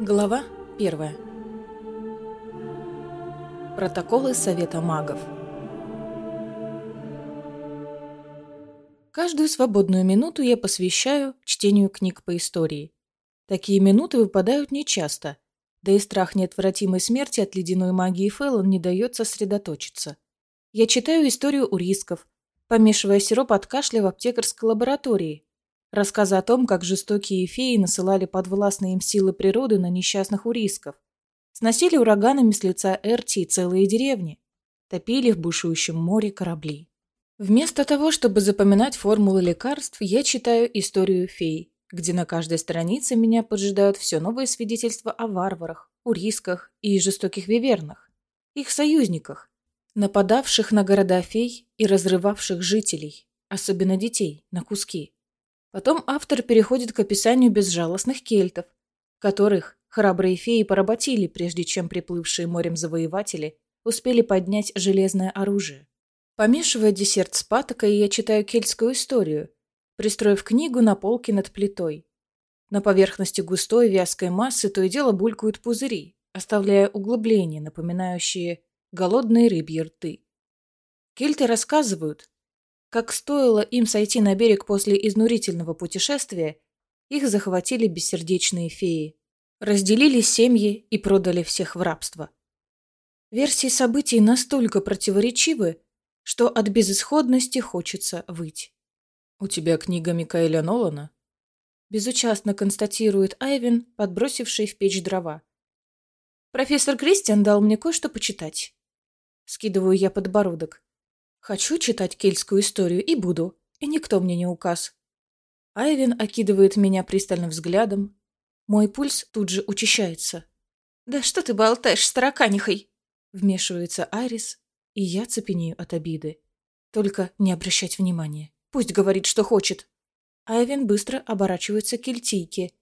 Глава 1. Протоколы Совета магов. Каждую свободную минуту я посвящаю чтению книг по истории. Такие минуты выпадают нечасто, да и страх неотвратимой смерти от ледяной магии Фэллон не дает сосредоточиться. Я читаю историю у рисков, помешивая сироп от кашля в аптекарской лаборатории, Рассказы о том, как жестокие феи насылали подвластные им силы природы на несчастных урисков. Сносили ураганами с лица Эрти целые деревни. Топили в бушующем море корабли. Вместо того, чтобы запоминать формулы лекарств, я читаю историю фей, где на каждой странице меня поджидают все новые свидетельства о варварах, урисках и жестоких вивернах, их союзниках, нападавших на города фей и разрывавших жителей, особенно детей, на куски. Потом автор переходит к описанию безжалостных кельтов, которых храбрые феи поработили, прежде чем приплывшие морем завоеватели успели поднять железное оружие. Помешивая десерт с патокой, я читаю кельтскую историю, пристроив книгу на полке над плитой. На поверхности густой вязкой массы то и дело булькают пузыри, оставляя углубления, напоминающие голодные рыбьи рты. Кельты рассказывают, как стоило им сойти на берег после изнурительного путешествия, их захватили бессердечные феи, разделили семьи и продали всех в рабство. Версии событий настолько противоречивы, что от безысходности хочется выть. «У тебя книга Микаэля Нолана?» Безучастно констатирует Айвен, подбросивший в печь дрова. «Профессор Кристиан дал мне кое-что почитать». Скидываю я подбородок. Хочу читать кельтскую историю и буду, и никто мне не указ. Айвен окидывает меня пристальным взглядом. Мой пульс тут же учащается. «Да что ты болтаешь с тараканихой?» Вмешивается Айрис, и я цепенею от обиды. Только не обращать внимания. Пусть говорит, что хочет. Айвен быстро оборачивается к кельтийке.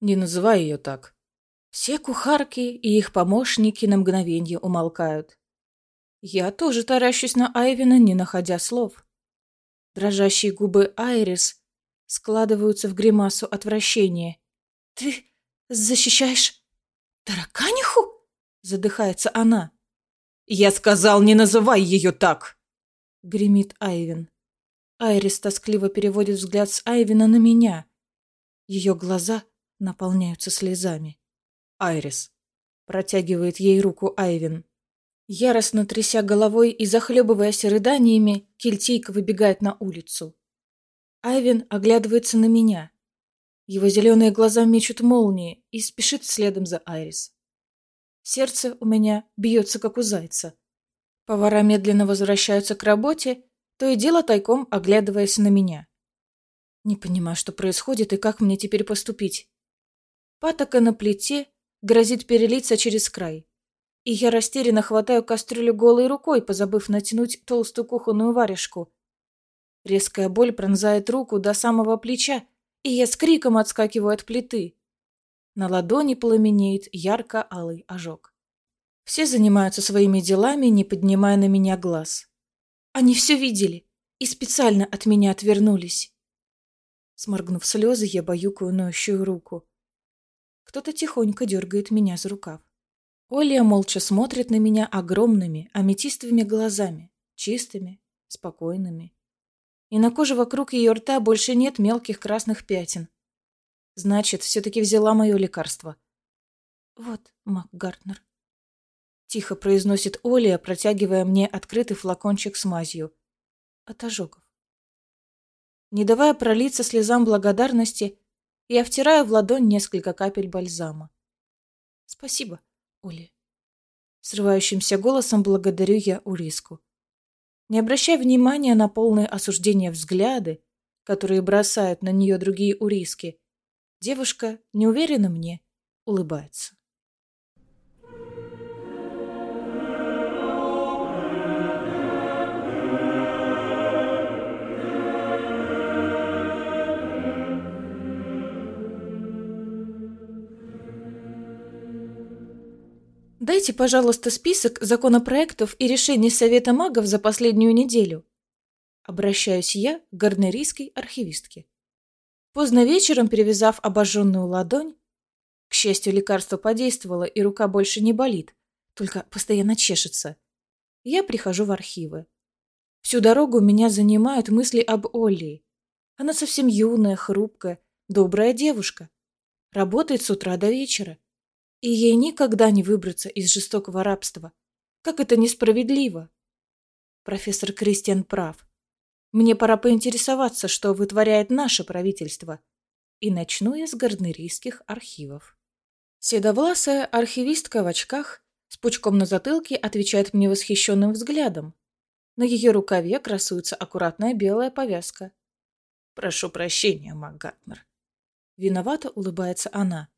Не называй ее так. Все кухарки и их помощники на мгновение умолкают. Я тоже таращусь на Айвина, не находя слов. Дрожащие губы Айрис складываются в гримасу отвращения. «Ты защищаешь тараканиху?» — задыхается она. «Я сказал, не называй ее так!» — гремит Айвин. Айрис тоскливо переводит взгляд с Айвина на меня. Ее глаза наполняются слезами. «Айрис!» — протягивает ей руку Айвин. Яростно тряся головой и захлебываясь рыданиями, кельтейка выбегает на улицу. Айвен оглядывается на меня. Его зеленые глаза мечут молнии и спешит следом за Айрис. Сердце у меня бьется, как у зайца. Повара медленно возвращаются к работе, то и дело тайком оглядываясь на меня. Не понимаю, что происходит и как мне теперь поступить. Патока на плите грозит перелиться через край и я растерянно хватаю кастрюлю голой рукой, позабыв натянуть толстую кухонную варежку. Резкая боль пронзает руку до самого плеча, и я с криком отскакиваю от плиты. На ладони пламенеет ярко-алый ожог. Все занимаются своими делами, не поднимая на меня глаз. Они все видели и специально от меня отвернулись. Сморгнув слезы, я баюкаю ноющую руку. Кто-то тихонько дергает меня за рукав. Оля молча смотрит на меня огромными аметистовыми глазами, чистыми, спокойными. И на коже вокруг ее рта больше нет мелких красных пятен. Значит, все-таки взяла мое лекарство. Вот, Мак Гартнер. Тихо произносит Оля, протягивая мне открытый флакончик с мазью. От ожогов. Не давая пролиться слезам благодарности, я втираю в ладонь несколько капель бальзама. Спасибо. Оли. Срывающимся голосом благодарю я Уриску. Не обращая внимания на полное осуждение взгляды, которые бросают на нее другие Уриски, девушка, неуверенно мне, улыбается. Дайте, пожалуйста, список законопроектов и решений Совета магов за последнюю неделю. Обращаюсь я к гарнерийской архивистке. Поздно вечером, перевязав обожженную ладонь, К счастью, лекарство подействовало, и рука больше не болит, только постоянно чешется. Я прихожу в архивы. Всю дорогу меня занимают мысли об Олли. Она совсем юная, хрупкая, добрая девушка. Работает с утра до вечера. И ей никогда не выбраться из жестокого рабства. Как это несправедливо. Профессор Кристиан прав. Мне пора поинтересоваться, что вытворяет наше правительство. И начну я с гарднерийских архивов. Седовласая архивистка в очках с пучком на затылке отвечает мне восхищенным взглядом. На ее рукаве красуется аккуратная белая повязка. «Прошу прощения, МакГатнер». Виновато улыбается она.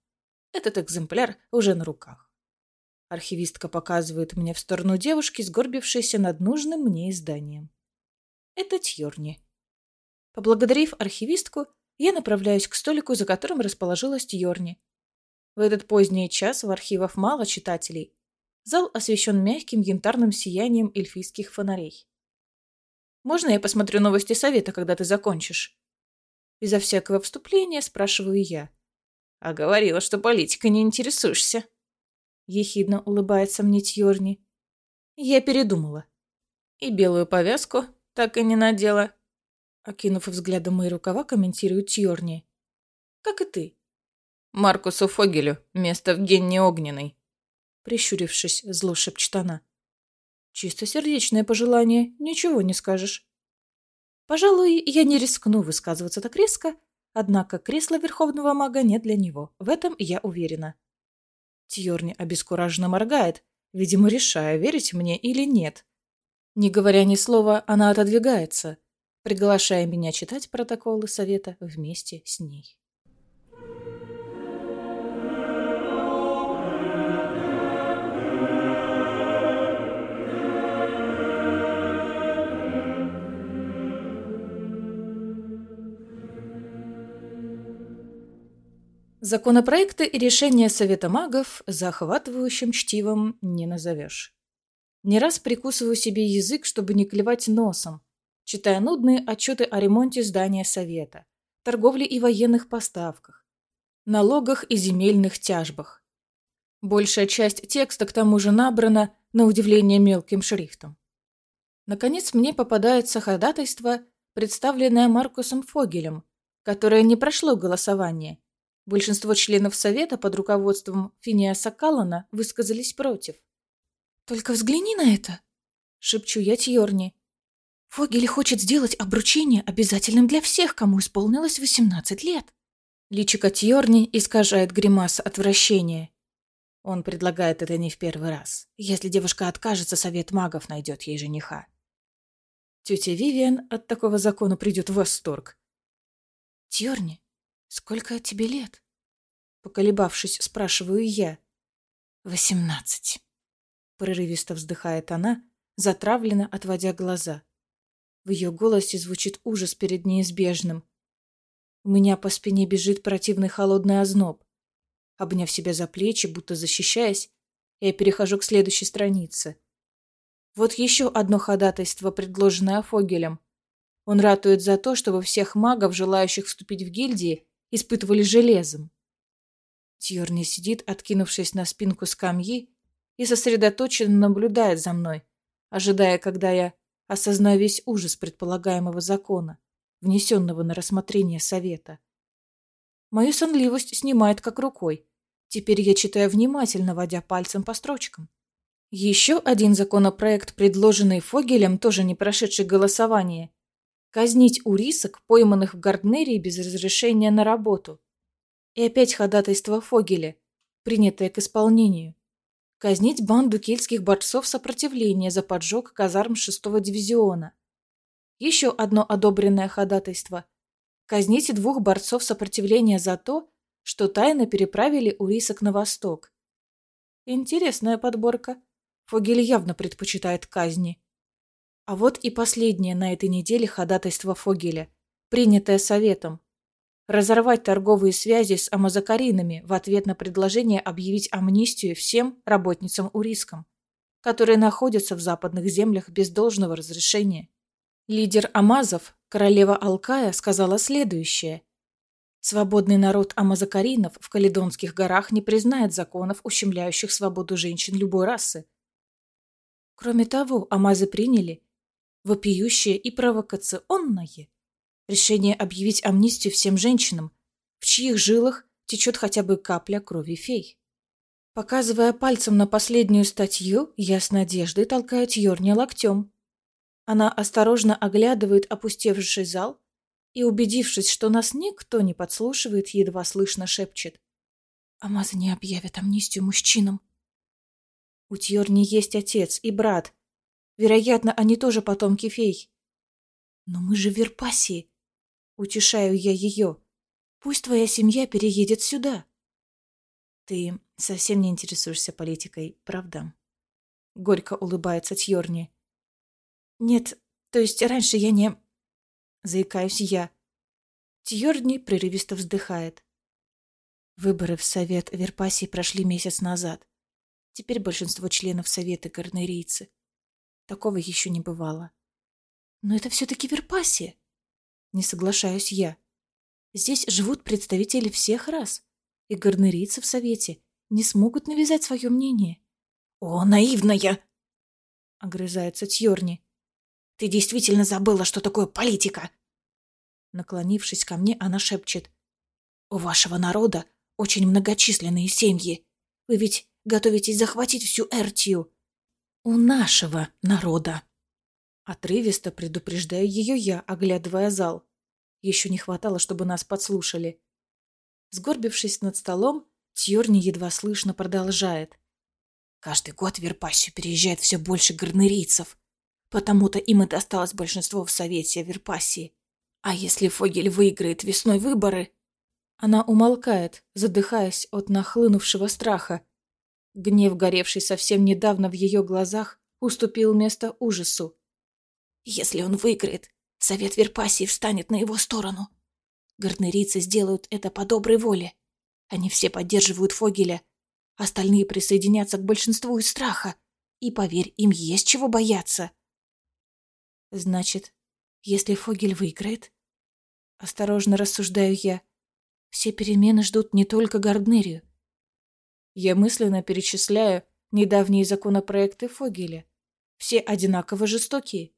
Этот экземпляр уже на руках. Архивистка показывает мне в сторону девушки, сгорбившейся над нужным мне изданием. Это Тьорни. Поблагодарив архивистку, я направляюсь к столику, за которым расположилась Тьорни. В этот поздний час в архивах мало читателей. Зал освещен мягким янтарным сиянием эльфийских фонарей. «Можно я посмотрю новости совета, когда ты закончишь?» Безо всякого вступления спрашиваю я. «А говорила, что политикой не интересуешься». Ехидно улыбается мне Тьорни. Я передумала. И белую повязку так и не надела. Окинув взглядом мои рукава, комментирует Тьорни. Как и ты. Маркусу Фогелю место в Генне Огненной. Прищурившись, зло шепчет она. Чистосердечное пожелание, ничего не скажешь. Пожалуй, я не рискну высказываться так резко, однако кресло Верховного Мага не для него, в этом я уверена. Тьорни обескураженно моргает, видимо, решая, верить мне или нет. Не говоря ни слова, она отодвигается, приглашая меня читать протоколы совета вместе с ней. Законопроекты и решения Совета магов захватывающим чтивом не назовешь. Не раз прикусываю себе язык, чтобы не клевать носом, читая нудные отчеты о ремонте здания Совета, торговле и военных поставках, налогах и земельных тяжбах. Большая часть текста к тому же набрана, на удивление, мелким шрифтом. Наконец мне попадается ходатайство, представленное Маркусом Фогелем, которое не прошло голосование – Большинство членов Совета под руководством Финиаса Каллана высказались против. «Только взгляни на это!» — шепчу я Тьорни. «Фогель хочет сделать обручение обязательным для всех, кому исполнилось 18 лет». Личико Тьорни искажает гримаса отвращения. Он предлагает это не в первый раз. Если девушка откажется, Совет магов найдет ей жениха. Тетя Вивиан от такого закона придет в восторг. «Тьорни, «Сколько тебе лет?» Поколебавшись, спрашиваю я. «Восемнадцать». Прерывисто вздыхает она, затравленно отводя глаза. В ее голосе звучит ужас перед неизбежным. У меня по спине бежит противный холодный озноб. Обняв себя за плечи, будто защищаясь, я перехожу к следующей странице. Вот еще одно ходатайство, предложенное Фогелем. Он ратует за то, чтобы всех магов, желающих вступить в гильдии, испытывали железом. Тьорни сидит, откинувшись на спинку скамьи, и сосредоточенно наблюдает за мной, ожидая, когда я осознаю весь ужас предполагаемого закона, внесенного на рассмотрение совета. Мою сонливость снимает как рукой. Теперь я читаю внимательно, водя пальцем по строчкам. Еще один законопроект, предложенный Фогелем, тоже не прошедший голосование, казнить урисок, пойманных в Гарднерии без разрешения на работу. И опять ходатайство Фогеля, принятое к исполнению. Казнить банду кельтских борцов сопротивления за поджог казарм 6-го дивизиона. Еще одно одобренное ходатайство. Казнить двух борцов сопротивления за то, что тайно переправили урисок на восток. Интересная подборка. Фогель явно предпочитает казни. А вот и последнее на этой неделе ходатайство Фогеля, принятое Советом. Разорвать торговые связи с амазакаринами в ответ на предложение объявить амнистию всем работницам Уриском, которые находятся в западных землях без должного разрешения. Лидер Амазов, королева Алкая, сказала следующее. Свободный народ амазакаринов в Каледонских горах не признает законов, ущемляющих свободу женщин любой расы. Кроме того, амазы приняли вопиющее и провокационное решение объявить амнистию всем женщинам, в чьих жилах течет хотя бы капля крови фей. Показывая пальцем на последнюю статью, я с надеждой толкаю Тьорни локтем. Она осторожно оглядывает опустевший зал и, убедившись, что нас никто не подслушивает, едва слышно шепчет. «Амаза не объявят амнистию мужчинам». У Тьорни есть отец и брат. Вероятно, они тоже потомки фей. Но мы же в Верпасии. Утешаю я ее. Пусть твоя семья переедет сюда. Ты совсем не интересуешься политикой, правда? Горько улыбается Тьорни. Нет, то есть раньше я не... Заикаюсь я. Тьорни прерывисто вздыхает. Выборы в Совет Верпасии прошли месяц назад. Теперь большинство членов Совета гарнерийцы. Такого еще не бывало. Но это все-таки Верпасия. Не соглашаюсь я. Здесь живут представители всех рас, и гарнерийцы в Совете не смогут навязать свое мнение. «О, наивная!» — огрызается Тьорни. «Ты действительно забыла, что такое политика!» Наклонившись ко мне, она шепчет. «У вашего народа очень многочисленные семьи. Вы ведь готовитесь захватить всю Эртию. У нашего народа!» Отрывисто предупреждаю ее я, оглядывая зал. Еще не хватало, чтобы нас подслушали. Сгорбившись над столом, Тьорни едва слышно продолжает. Каждый год в Верпасию переезжает все больше гарнерийцев. Потому-то им и досталось большинство в Совете Верпасии. А если Фогель выиграет весной выборы... Она умолкает, задыхаясь от нахлынувшего страха. Гнев, горевший совсем недавно в ее глазах, уступил место ужасу. Если он выиграет, Совет Верпасии встанет на его сторону. Гарднерийцы сделают это по доброй воле. Они все поддерживают Фогеля. Остальные присоединятся к большинству из страха. И, поверь, им есть чего бояться. Значит, если Фогель выиграет... Осторожно рассуждаю я. Все перемены ждут не только Гарднерию. Я мысленно перечисляю недавние законопроекты Фогеля. Все одинаково жестокие.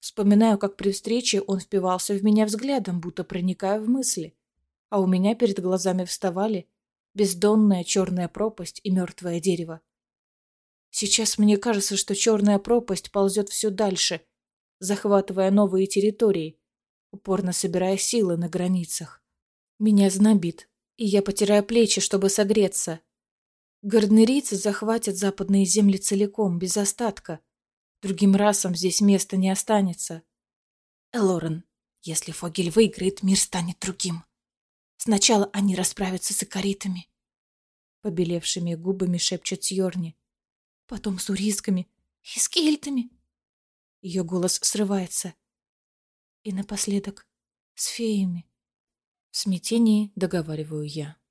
Вспоминаю, как при встрече он впивался в меня взглядом, будто проникая в мысли. А у меня перед глазами вставали бездонная черная пропасть и мертвое дерево. Сейчас мне кажется, что черная пропасть ползет все дальше, захватывая новые территории, упорно собирая силы на границах. Меня знобит, и я потираю плечи, чтобы согреться. Гарднерийцы захватят западные земли целиком, без остатка — Другим расам здесь места не останется. Элорен, если Фогель выиграет, мир станет другим. Сначала они расправятся с икоритами. Побелевшими губами шепчет Сьорни. Потом с урисками и с кельтами. Ее голос срывается. И напоследок с феями. В смятении договариваю я.